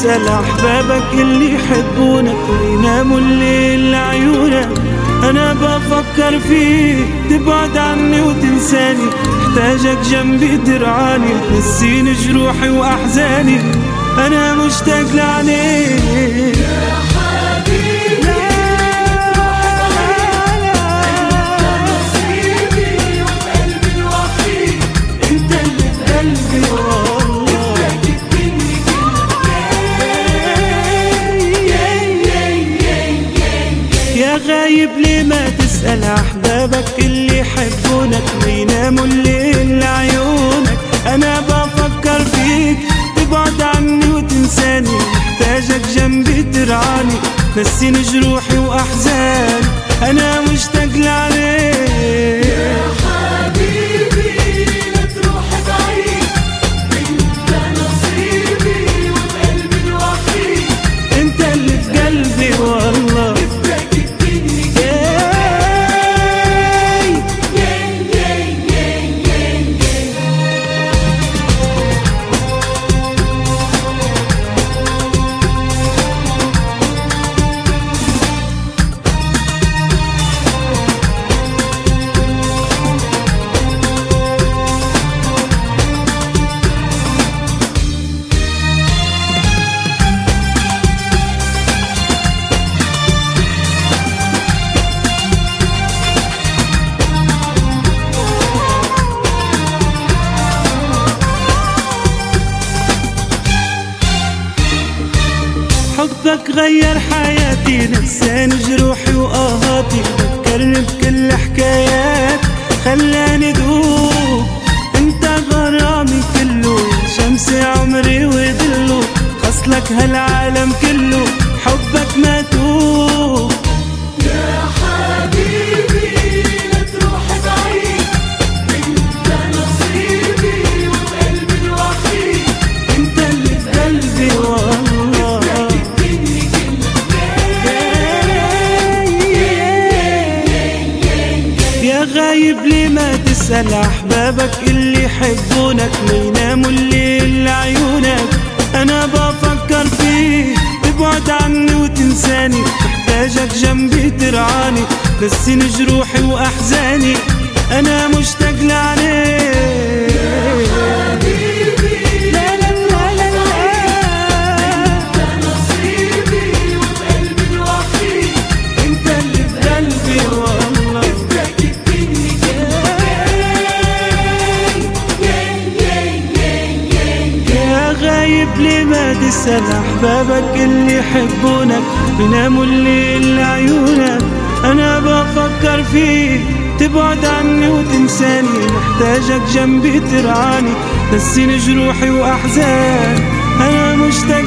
تسأل أحبابك اللي يحبونك ويناموا الليل لعيونك؟ أنا بفكر فيك تبعد عني وتنساني. محتاجك جنبي ترعاني تنسيني جروحي وأحزاني. أنا مشتاق لعينيك قلبي يا غايب ليه ما تسأل أحبابك؟ اللي يحبونك ويناموا الليل لعيونك. أنا بفكر فيك تبعد عني وتنساني. محتاجك جنبي ترعاني نسيني جروحي وأحزاني. أنا مشتاق لعليك. حبك غير حياتي. نساني جروحي وآهاتي فكرني بكل حكايات خلاني دوب أنت غرامي كله. شمس عمري وذله خصلك هالعالم كله. ما تسأل أحبابك اللي يحبونك ما يناموا الليل لعيونك. أنا بفكر فيك تبعد عني وتنساني. محتاجك جنبي ترعاني. نسيني جروحي وأحزاني. أنا مشتاق تسأل أحبابك اللي يحبونك بيناموا الليل لعيونك أنا بفكر فيك تبعد عني وتنساني محتاجك جنبي ترعاني نسيني جروحي وأحزاني. أنا مشتاق